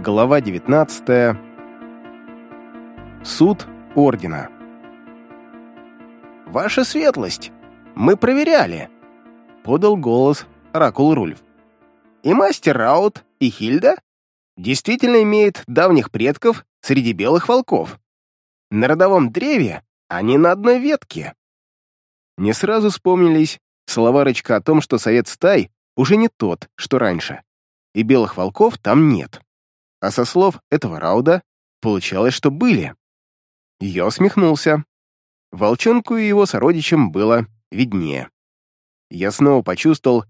Глава 19. Суд Ордена. «Ваша светлость, мы проверяли», — подал голос Оракул Рульф. «И мастер Раут, и Хильда действительно имеют давних предков среди белых волков. На родовом древе они на одной ветке». Не сразу вспомнились слова Рычка о том, что совет стай уже не тот, что раньше, и белых волков там нет. А со слов этого Рауда получалось, что были. Я усмехнулся. Волчонку и его сородичам было виднее. Я снова почувствовал,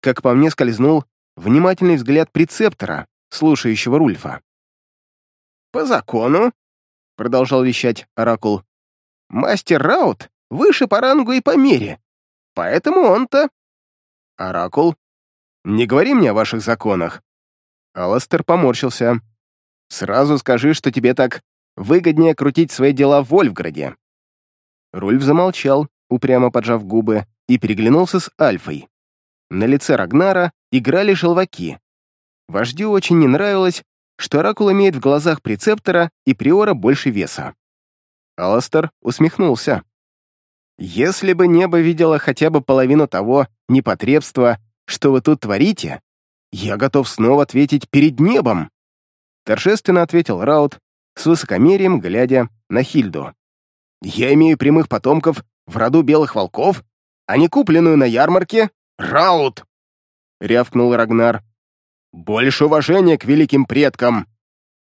как по мне скользнул внимательный взгляд прецептора, слушающего Рульфа. «По закону», — продолжал вещать Оракул, «мастер Раут выше по рангу и по мере, поэтому он-то...» «Оракул, не говори мне о ваших законах», Аластер поморщился. «Сразу скажи, что тебе так выгоднее крутить свои дела в Вольфграде». Рульф замолчал, упрямо поджав губы, и переглянулся с Альфой. На лице Рагнара играли желваки. Вождю очень не нравилось, что Оракул имеет в глазах прецептора и приора больше веса. Аластер усмехнулся. «Если бы небо видело хотя бы половину того непотребства, что вы тут творите, «Я готов снова ответить перед небом!» Торжественно ответил Раут, с высокомерием глядя на Хильду. «Я имею прямых потомков в роду белых волков, а не купленную на ярмарке Раут!» — рявкнул Рагнар. «Больше уважения к великим предкам!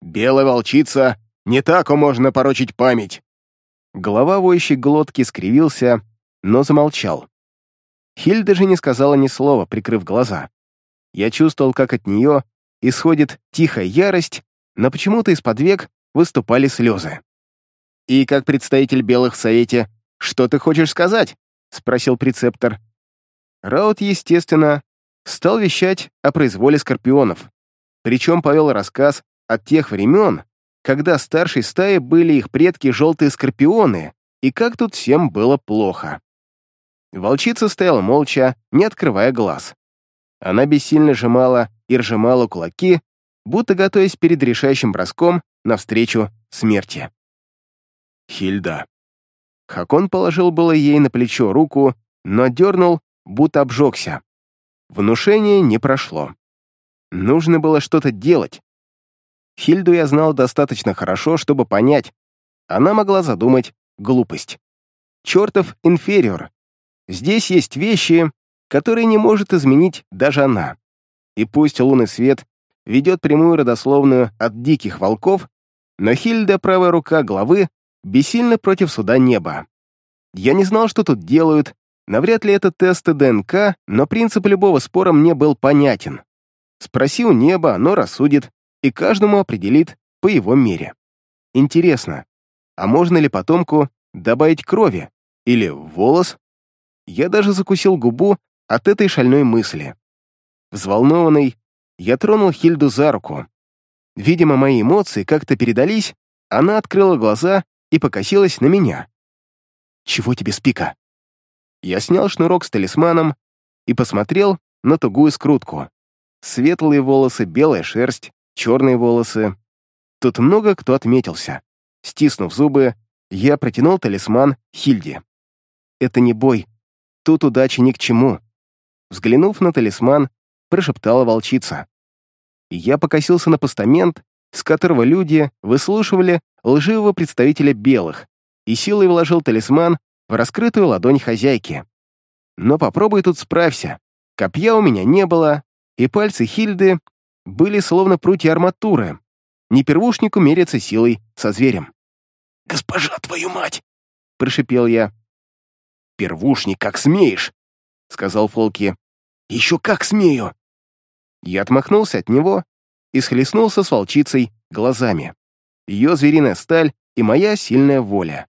Белая волчица, не так можно порочить память!» Голова воющей глотки скривился, но замолчал. Хильда же не сказала ни слова, прикрыв глаза. Я чувствовал, как от нее исходит тихая ярость, но почему-то из-под век выступали слезы. «И как представитель белых в Совете, что ты хочешь сказать?» — спросил прецептор. Раут, естественно, стал вещать о произволе скорпионов, причем повел рассказ от тех времен, когда старшей стаи были их предки желтые скорпионы, и как тут всем было плохо. Волчица стояла молча, не открывая глаз. Она бессильно сжимала и ржимала кулаки, будто готовясь перед решающим броском навстречу смерти. Хильда. Хакон положил было ей на плечо руку, но дернул, будто обжегся. Внушение не прошло. Нужно было что-то делать. Хильду я знал достаточно хорошо, чтобы понять. Она могла задумать глупость. Чертов инфериор. Здесь есть вещи, который не может изменить даже она. И пусть лунный свет ведет прямую родословную от диких волков, но Хильда, правая рука главы, бессильна против суда неба. Я не знал, что тут делают, навряд ли это тесты ДНК, но принцип любого спора мне был понятен. Спроси у неба, оно рассудит, и каждому определит по его мере. Интересно, а можно ли потомку добавить крови или волос? Я даже закусил губу от этой шальной мысли. Взволнованный, я тронул Хильду за руку. Видимо, мои эмоции как-то передались, она открыла глаза и покосилась на меня. «Чего тебе, Спика?» Я снял шнурок с талисманом и посмотрел на тугую скрутку. Светлые волосы, белая шерсть, черные волосы. Тут много кто отметился. Стиснув зубы, я протянул талисман Хильде. «Это не бой. Тут удачи ни к чему. Взглянув на талисман, прошептала волчица. Я покосился на постамент, с которого люди выслушивали лживого представителя белых, и силой вложил талисман в раскрытую ладонь хозяйки. Но попробуй тут справься. Копья у меня не было, и пальцы Хильды были словно прутья арматуры. Не первушнику мериться силой со зверем. «Госпожа, твою мать!» — прошипел я. «Первушник, как смеешь!» — сказал Фолки. Еще как смею!» Я отмахнулся от него и схлестнулся с волчицей глазами. Ее звериная сталь и моя сильная воля.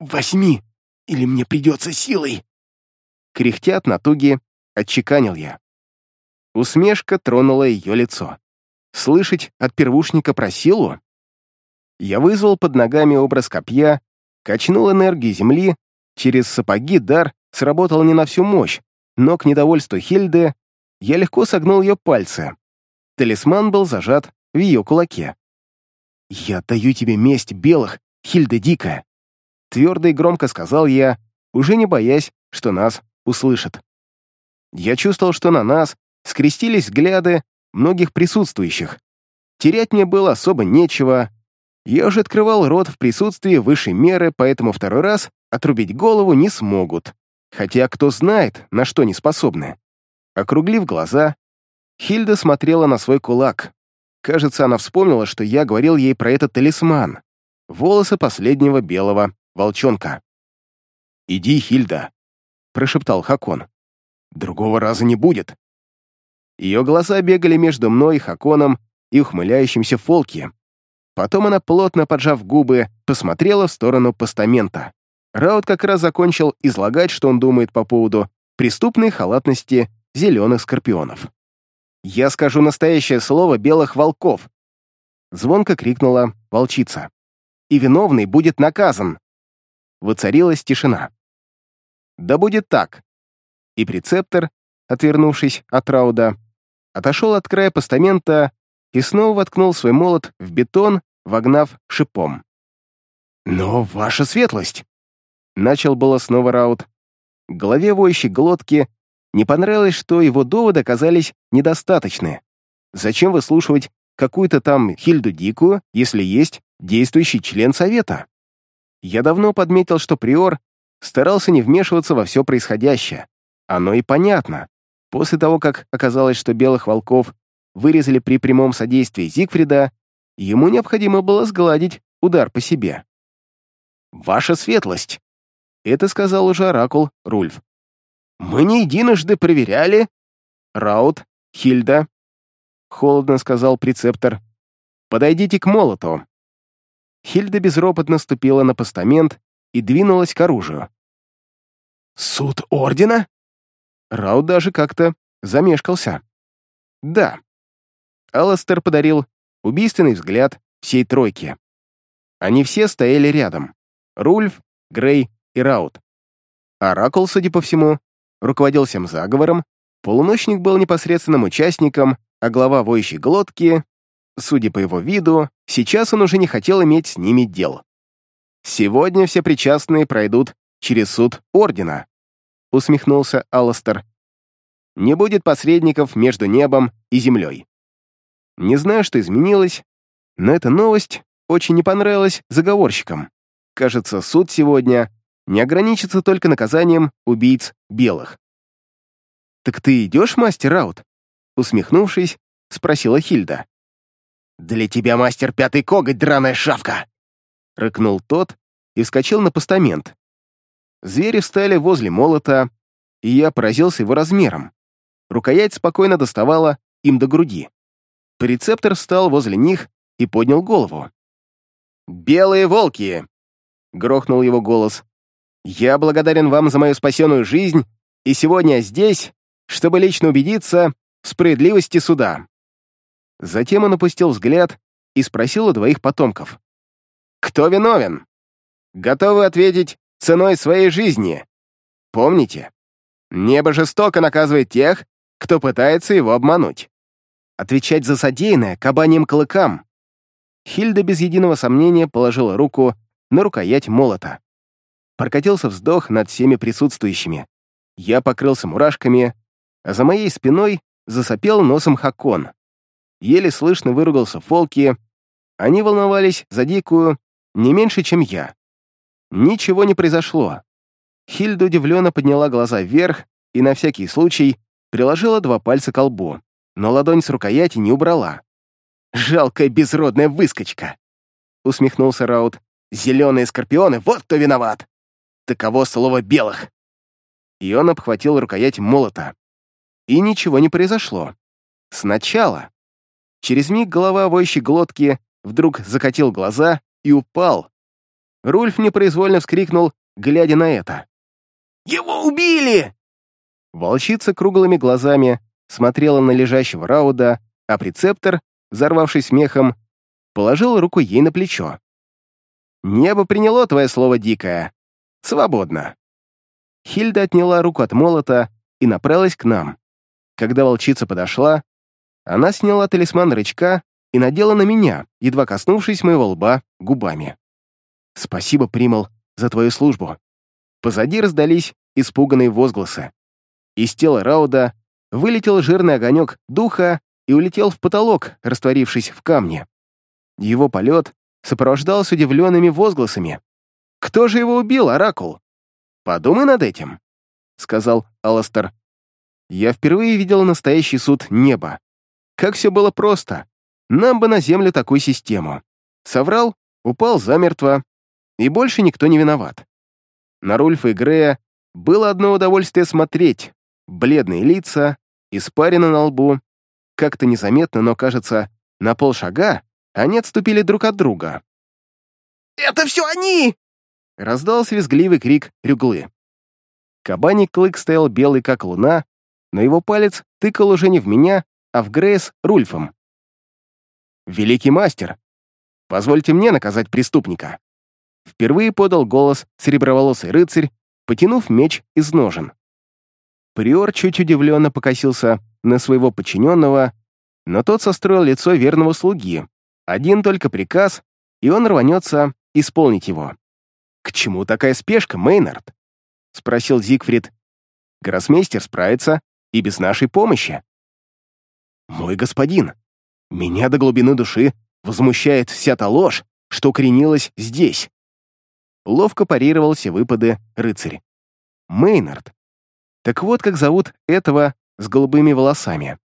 «Возьми, или мне придется силой!» Кряхтя от натуги, отчеканил я. Усмешка тронула ее лицо. Слышать от первушника про силу? Я вызвал под ногами образ копья, качнул энергии земли, через сапоги дар сработал не на всю мощь, но к недовольству Хильды я легко согнул ее пальцы. Талисман был зажат в ее кулаке. «Я даю тебе месть белых, Хильда Дикая!» Твердо и громко сказал я, уже не боясь, что нас услышат. Я чувствовал, что на нас скрестились взгляды многих присутствующих. Терять мне было особо нечего. Я уже открывал рот в присутствии высшей меры, поэтому второй раз отрубить голову не смогут. Хотя кто знает, на что не способны. Округлив глаза, Хильда смотрела на свой кулак. Кажется, она вспомнила, что я говорил ей про этот талисман. Волосы последнего белого волчонка. «Иди, Хильда», — прошептал Хакон. «Другого раза не будет». Ее глаза бегали между мной, Хаконом и ухмыляющимся Фолки. Потом она, плотно поджав губы, посмотрела в сторону постамента. Раут как раз закончил излагать, что он думает по поводу преступной халатности зеленых скорпионов. «Я скажу настоящее слово белых волков!» Звонко крикнула волчица. «И виновный будет наказан!» Воцарилась тишина. «Да будет так!» И прецептор, отвернувшись от Рауда, отошел от края постамента и снова воткнул свой молот в бетон, вогнав шипом. «Но ваша светлость!» Начал было снова Раут. Голове воющей глотки не понравилось, что его доводы оказались недостаточны. Зачем выслушивать какую-то там Хильду Дикую, если есть действующий член Совета? Я давно подметил, что Приор старался не вмешиваться во все происходящее. Оно и понятно. После того, как оказалось, что белых волков вырезали при прямом содействии Зигфрида, ему необходимо было сгладить удар по себе. «Ваша светлость!» — это сказал уже оракул Рульф. Мы не единожды проверяли...» «Раут, Хильда», — холодно сказал прецептор, — «подойдите к молоту». Хильда безропотно ступила на постамент и двинулась к оружию. «Суд Ордена?» Раут даже как-то замешкался. «Да». Алластер подарил убийственный взгляд всей тройке. Они все стояли рядом. Рульф, Грей и Раут. Оракул, судя по всему, руководил всем заговором, полуночник был непосредственным участником, а глава воющей глотки, судя по его виду, сейчас он уже не хотел иметь с ними дел. «Сегодня все причастные пройдут через суд Ордена», — усмехнулся Алластер. «Не будет посредников между небом и землей». Не знаю, что изменилось, но эта новость очень не понравилась заговорщикам. Кажется, суд сегодня не ограничится только наказанием убийц белых. «Так ты идешь, мастер Раут?» Усмехнувшись, спросила Хильда. «Для тебя, мастер, пятый коготь, драная шавка!» Рыкнул тот и вскочил на постамент. Звери встали возле молота, и я поразился его размером. Рукоять спокойно доставала им до груди. Прецептор встал возле них и поднял голову. «Белые волки!» — грохнул его голос. Я благодарен вам за мою спасенную жизнь, и сегодня здесь, чтобы лично убедиться в справедливости суда». Затем он опустил взгляд и спросил у двоих потомков. «Кто виновен? Готовы ответить ценой своей жизни? Помните, небо жестоко наказывает тех, кто пытается его обмануть. Отвечать за содеянное кабаньим клыкам». Хильда без единого сомнения положила руку на рукоять молота. Прокатился вздох над всеми присутствующими. Я покрылся мурашками, а за моей спиной засопел носом Хакон. Еле слышно выругался Фолки. Они волновались за Дикую не меньше, чем я. Ничего не произошло. Хильда удивленно подняла глаза вверх и на всякий случай приложила два пальца к лбу, но ладонь с рукояти не убрала. «Жалкая безродная выскочка!» — усмехнулся Раут. «Зеленые скорпионы, вот кто виноват!» Таково слово белых. И он обхватил рукоять молота. И ничего не произошло. Сначала. Через миг голова воющей глотки вдруг закатил глаза и упал. Рульф непроизвольно вскрикнул, глядя на это. «Его убили!» Волчица круглыми глазами смотрела на лежащего Рауда, а прецептор, взорвавшись смехом, положил руку ей на плечо. «Небо приняло твое слово дикое. Свободно. Хильда отняла руку от молота и направилась к нам. Когда волчица подошла, она сняла талисман рычка и надела на меня, едва коснувшись моего лба губами. «Спасибо, Примал, за твою службу». Позади раздались испуганные возгласы. Из тела Рауда вылетел жирный огонек духа и улетел в потолок, растворившись в камне. Его полет сопровождался удивленными возгласами. «Кто же его убил, Оракул?» «Подумай над этим», — сказал Аластер. «Я впервые видел настоящий суд неба. Как все было просто. Нам бы на Землю такую систему. Соврал, упал замертво, и больше никто не виноват. На Рульфа и Грея было одно удовольствие смотреть. Бледные лица, испарина на лбу. Как-то незаметно, но, кажется, на полшага они отступили друг от друга. «Это все они!» Раздался визгливый крик Рюглы. Кабаний клык стоял белый, как луна, но его палец тыкал уже не в меня, а в Грейс Рульфом. «Великий мастер, позвольте мне наказать преступника!» Впервые подал голос сереброволосый рыцарь, потянув меч из ножен. Приор чуть удивленно покосился на своего подчиненного, но тот состроил лицо верного слуги. Один только приказ, и он рванется исполнить его. «К чему такая спешка, Мейнард?» — спросил Зигфрид. «Гроссмейстер справится и без нашей помощи». «Мой господин, меня до глубины души возмущает вся та ложь, что кренилась здесь». Ловко парировал все выпады рыцарь. Мейнард. Так вот, как зовут этого с голубыми волосами.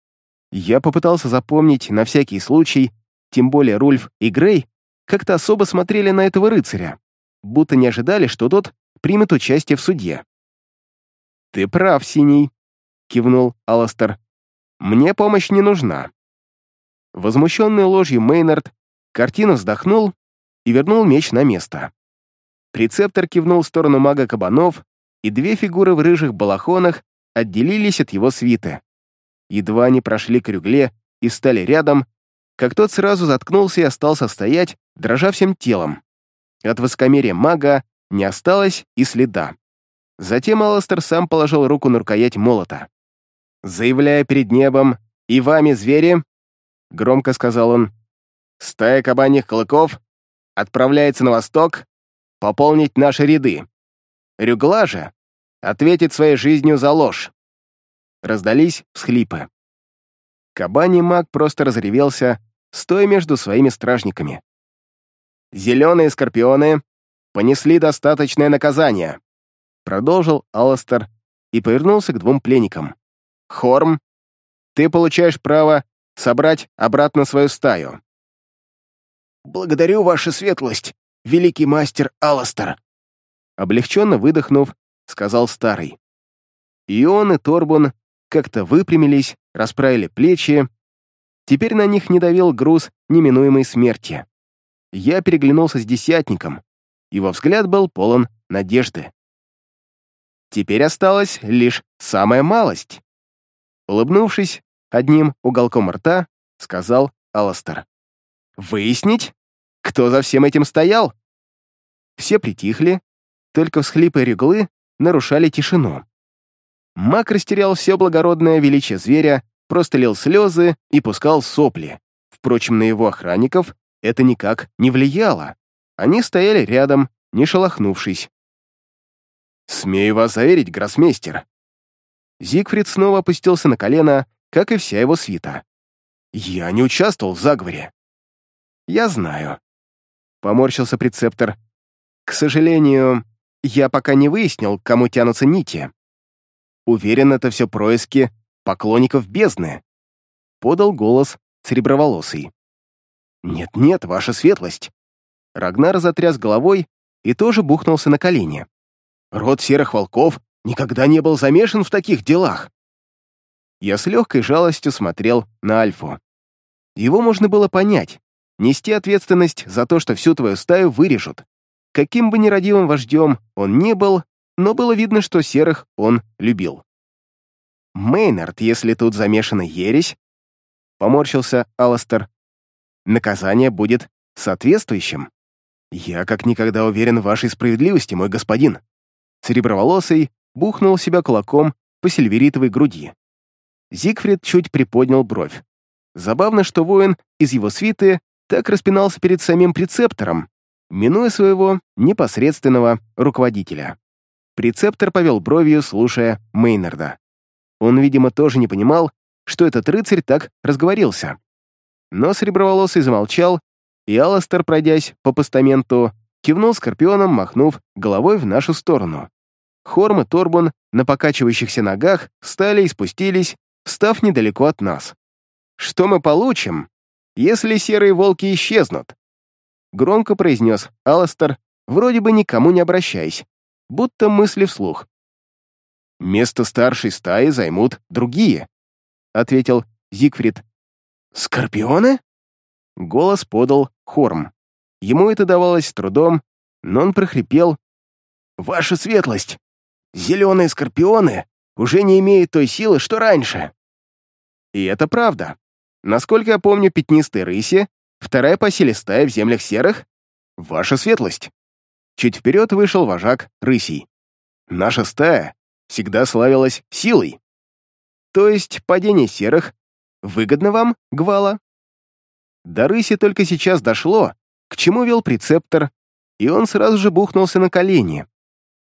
Я попытался запомнить на всякий случай, тем более Рульф и Грей как-то особо смотрели на этого рыцаря, будто не ожидали, что тот примет участие в суде. «Ты прав, Синий», — кивнул Аластер. «Мне помощь не нужна». Возмущенный ложью Мейнард картину вздохнул и вернул меч на место. Прецептор кивнул в сторону мага кабанов, и две фигуры в рыжих балахонах отделились от его свиты. Едва они прошли к рюгле и встали рядом, как тот сразу заткнулся и остался стоять, дрожа всем телом. От воскомерия мага не осталось и следа. Затем Алластер сам положил руку на рукоять молота. «Заявляя перед небом, и вами, звери», — громко сказал он, «стая кабаньих клыков отправляется на восток пополнить наши ряды. Рюгла же ответит своей жизнью за ложь». Раздались всхлипы. Кабаний маг просто разревелся, стоя между своими стражниками. «Зеленые скорпионы понесли достаточное наказание», продолжил Алластер и повернулся к двум пленникам. «Хорм, ты получаешь право собрать обратно свою стаю». «Благодарю, ваша светлость, великий мастер Алластер», облегченно выдохнув, сказал старый. И он, и Торбун как-то выпрямились, расправили плечи. Теперь на них не давил груз неминуемой смерти. Я переглянулся с десятником. Его взгляд был полон надежды. Теперь осталась лишь самая малость. Улыбнувшись одним уголком рта, сказал Аластер. «Выяснить, кто за всем этим стоял?» Все притихли, только всхлипы реглы нарушали тишину. Маг растерял все благородное величие зверя, просто лил слезы и пускал сопли. Впрочем, на его охранников это никак не влияло. Они стояли рядом, не шелохнувшись. «Смею вас заверить, гроссмейстер». Зигфрид снова опустился на колено, как и вся его свита. «Я не участвовал в заговоре». «Я знаю», — поморщился прецептор. «К сожалению, я пока не выяснил, к кому тянутся нити. Уверен, это все происки поклонников бездны», — подал голос Сереброволосый. «Нет-нет, ваша светлость». Рагнар затряс головой и тоже бухнулся на колени. «Род серых волков никогда не был замешан в таких делах». Я с легкой жалостью смотрел на Альфу. Его можно было понять. Нести ответственность за то, что всю твою стаю вырежут. Каким бы нерадивым вождем он не был, но было видно, что серых он любил. «Мейнард, если тут замешана ересь», — поморщился Аластер, «наказание будет соответствующим. Я как никогда уверен в вашей справедливости, мой господин». Сереброволосый бухнул себя кулаком по сильверитовой груди. Зигфрид чуть приподнял бровь. Забавно, что воин из его свиты так распинался перед самим прецептором, минуя своего непосредственного руководителя. Прецептор повел бровью, слушая Мейнарда. Он, видимо, тоже не понимал, что этот рыцарь так разговорился. Но Среброволосый замолчал, и Алластер, пройдясь по постаменту, кивнул скорпионом, махнув головой в нашу сторону. Хорм и Торбун на покачивающихся ногах встали и спустились, встав недалеко от нас. «Что мы получим, если серые волки исчезнут?» Громко произнес Алластер, вроде бы никому не обращаясь, будто мысли вслух. «Место старшей стаи займут другие», — ответил Зигфрид. «Скорпионы?» Голос подал Хорм. Ему это давалось трудом, но он прохрипел. «Ваша светлость! Зеленые скорпионы уже не имеют той силы, что раньше!» И это правда. Насколько я помню, пятнистые рыси, вторая по силе стая в землях серых — ваша светлость. Чуть вперед вышел вожак рысей. Наша стая всегда славилась силой. То есть падение серых выгодно вам, Гвала? До рыси только сейчас дошло, к чему вел прецептор, и он сразу же бухнулся на колени.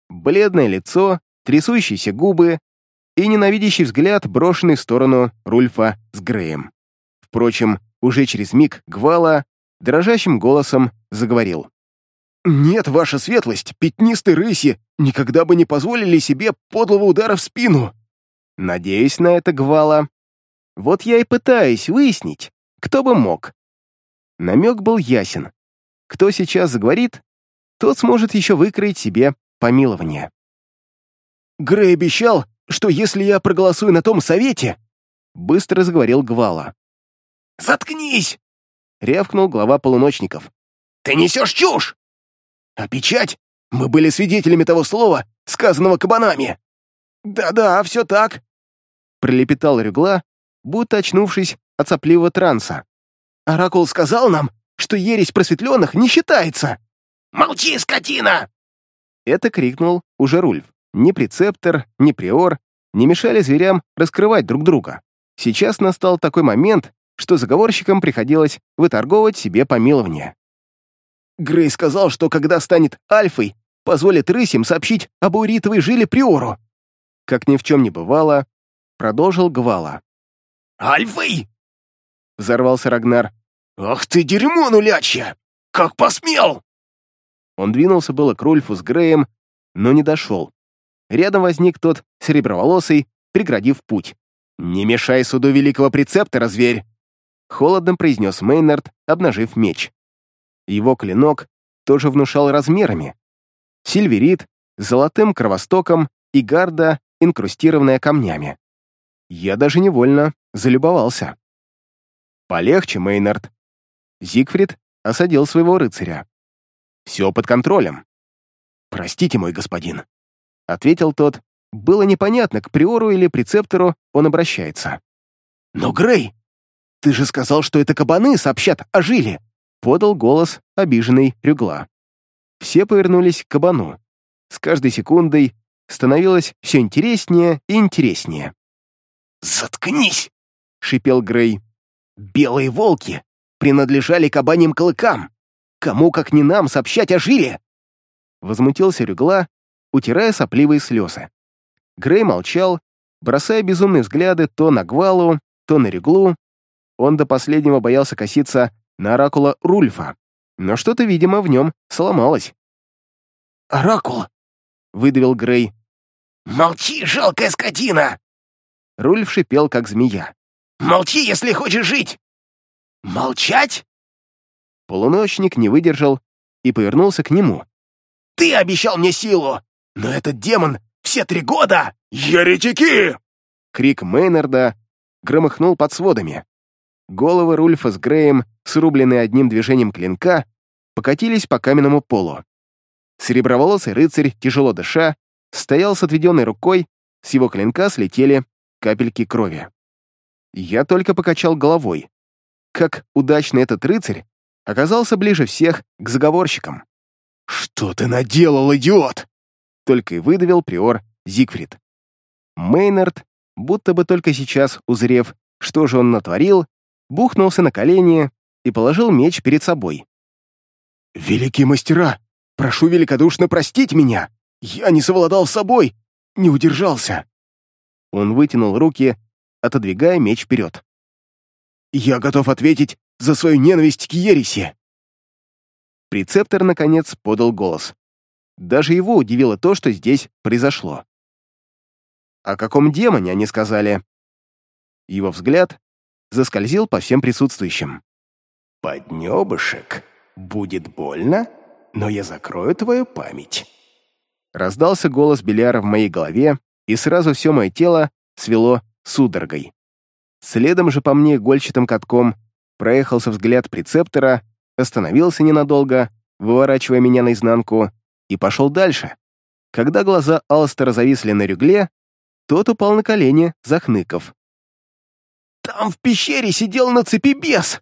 Бледное лицо, трясущиеся губы и ненавидящий взгляд, брошенный в сторону Рульфа с Греем. Впрочем, уже через миг Гвала дрожащим голосом заговорил. «Нет, ваша светлость, пятнистые рыси никогда бы не позволили себе подлого удара в спину!» «Надеюсь на это, Гвала. Вот я и пытаюсь выяснить, кто бы мог». Намек был ясен. Кто сейчас заговорит, тот сможет еще выкроить себе помилование. Грей обещал, что если я проголосую на том совете, быстро заговорил Гвала. «Заткнись!» — рявкнул глава полуночников. «Ты несешь чушь! А печать? Мы были свидетелями того слова, сказанного кабанами!» «Да-да, все так!» — пролепетал Рюгла, будто очнувшись от сопливого транса. «Оракул сказал нам, что ересь просветленных не считается!» «Молчи, скотина!» Это крикнул уже Рульф. Ни прецептор, ни приор не мешали зверям раскрывать друг друга. Сейчас настал такой момент, что заговорщикам приходилось выторговывать себе помилование. Грей сказал, что когда станет альфой, позволит рысям сообщить об уритовой жиле приору. Как ни в чем не бывало, продолжил Гвала. «Альфой?» — взорвался Рагнар. «Ах ты дерьмо нулячье! Как посмел!» Он двинулся было к Рульфу с Греем, но не дошел. Рядом возник тот сереброволосый, преградив путь. «Не мешай суду великого прецептора, зверь!» Холодно произнес Мейнард, обнажив меч. Его клинок тоже внушал размерами. Сильверит с золотым кровостоком и гарда, инкрустированная камнями. Я даже невольно залюбовался. «Полегче, Мейнард!» Зигфрид осадил своего рыцаря. «Все под контролем». «Простите, мой господин», — ответил тот. Было непонятно, к приору или прецептору он обращается. «Но, Грей, ты же сказал, что это кабаны сообщат о жиле!» — подал голос обиженный Рюгла. Все повернулись к кабану. С каждой секундой становилось все интереснее и интереснее. «Заткнись!» — шипел Грей. «Белые волки принадлежали кабаним клыкам. Кому, как не нам, сообщать о жиле?» Возмутился Рюгла, утирая сопливые слезы. Грей молчал, бросая безумные взгляды то на Гвалу, то на Рюглу. Он до последнего боялся коситься на оракула Рульфа, но что-то, видимо, в нем сломалось. «Оракул!» — выдавил Грей. «Молчи, жалкая скотина!» Рульф шипел, как змея. «Молчи, если хочешь жить!» «Молчать?» Полуночник не выдержал и повернулся к нему. «Ты обещал мне силу, но этот демон все три года...» «Еретики!» Крик Мейнарда громыхнул под сводами. Головы Рульфа с Греем, срубленные одним движением клинка, покатились по каменному полу. Сереброволосый рыцарь, тяжело дыша, стоял с отведенной рукой, с его клинка слетели капельки крови. Я только покачал головой. Как удачно этот рыцарь оказался ближе всех к заговорщикам. «Что ты наделал, идиот?» Только и выдавил приор Зигфрид. Мейнард, будто бы только сейчас узрев, что же он натворил, бухнулся на колени и положил меч перед собой. «Великие мастера, прошу великодушно простить меня! Я не совладал с собой, не удержался!» Он вытянул руки, отодвигая меч вперед. «Я готов ответить за свою ненависть к ереси!» Прецептор, наконец, подал голос. Даже его удивило то, что здесь произошло. О каком демоне они сказали? Его взгляд заскользил по всем присутствующим. «Поднебышек, будет больно, но я закрою твою память». Раздался голос Беляра в моей голове, и сразу все мое тело свело судорогой. Следом же по мне гольчатым катком проехался взгляд прецептора, остановился ненадолго, выворачивая меня наизнанку, и пошел дальше. Когда глаза Алстера зависли на рюгле, тот упал на колени, захныков. «Там в пещере сидел на цепи бес!»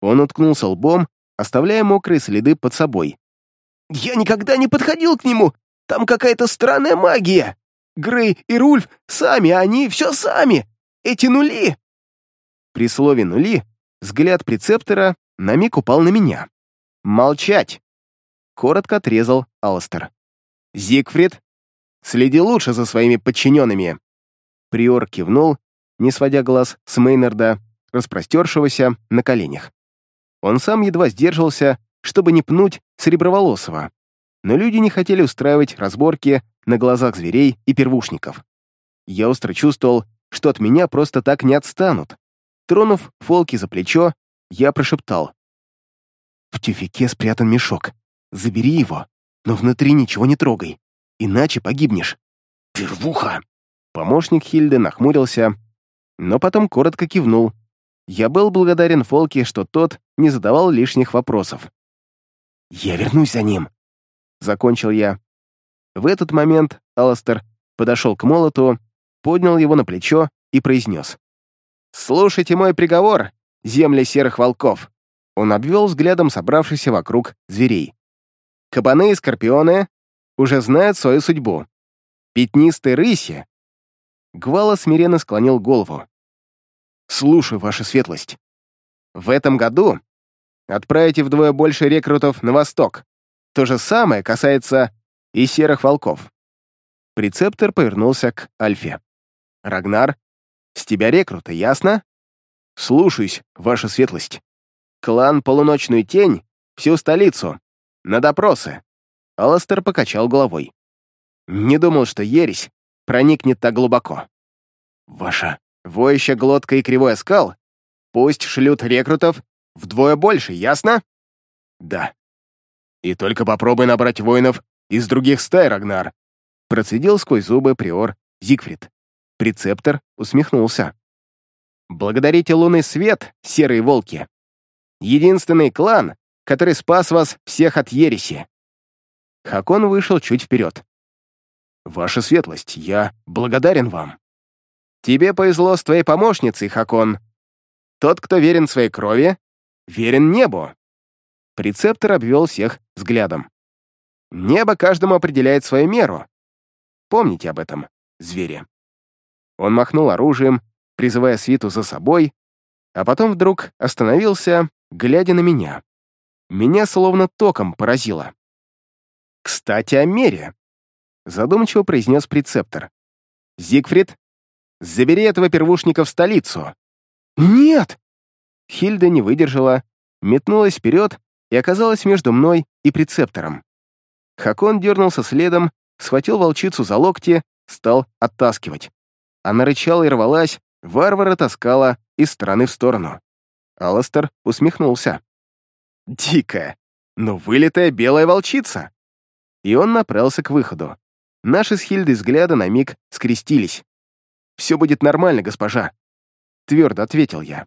Он уткнулся лбом, оставляя мокрые следы под собой. «Я никогда не подходил к нему! Там какая-то странная магия! Грей и Рульф сами, они все сами! Эти нули!» При слове «нули» взгляд прецептора на миг упал на меня. «Молчать!» — коротко отрезал Алстер. «Зигфрид, следи лучше за своими подчиненными!» Приор кивнул, не сводя глаз с Мейнарда, распростершегося на коленях. Он сам едва сдерживался, чтобы не пнуть Среброволосого. Но люди не хотели устраивать разборки на глазах зверей и первушников. Я остро чувствовал, что от меня просто так не отстанут. Тронув Фолки за плечо, я прошептал. «В тюфике спрятан мешок. Забери его, но внутри ничего не трогай, иначе погибнешь». «Первуха!» Помощник Хильды нахмурился, но потом коротко кивнул. Я был благодарен Фолке, что тот не задавал лишних вопросов. «Я вернусь за ним», — закончил я. В этот момент Аластер подошел к молоту, поднял его на плечо и произнес. «Слушайте мой приговор, земли серых волков!» Он обвел взглядом собравшихся вокруг зверей. «Кабаны и скорпионы уже знают свою судьбу. Пятнистые рыси...» Гвала смиренно склонил голову. «Слушаю, ваша светлость. В этом году отправите вдвое больше рекрутов на восток. То же самое касается и серых волков». Прецептор повернулся к Альфе. «Рагнар, с тебя рекрута, ясно?» «Слушаюсь, ваша светлость. Клан Полуночную Тень, всю столицу. На допросы». Аластер покачал головой. «Не думал, что ересь проникнет так глубоко. Ваша воющая глотка и кривой оскал пусть шлют рекрутов вдвое больше, ясно? Да. И только попробуй набрать воинов из других стай, Рагнар. Процедил сквозь зубы приор Зигфрид. Прецептор усмехнулся. Благодарите лунный свет, серые волки. Единственный клан, который спас вас всех от ереси. Хакон вышел чуть вперед. «Ваша светлость, я благодарен вам». «Тебе повезло с твоей помощницей, Хакон. Тот, кто верен своей крови, верен небу». Прецептор обвел всех взглядом. «Небо каждому определяет свою меру. Помните об этом, звери». Он махнул оружием, призывая свиту за собой, а потом вдруг остановился, глядя на меня. Меня словно током поразило. «Кстати, о мере», — задумчиво произнес прецептор. «Зигфрид, забери этого первушника в столицу». «Нет!» Хильда не выдержала, метнулась вперед и оказалась между мной и прецептором. Хакон дернулся следом, схватил волчицу за локти, стал оттаскивать. Она рычала и рвалась, варвара таскала из стороны в сторону. Аластер усмехнулся. «Дикая, но вылитая белая волчица!» И он направился к выходу. Наши с Хильдой взгляды на миг скрестились. «Все будет нормально, госпожа», — твердо ответил я.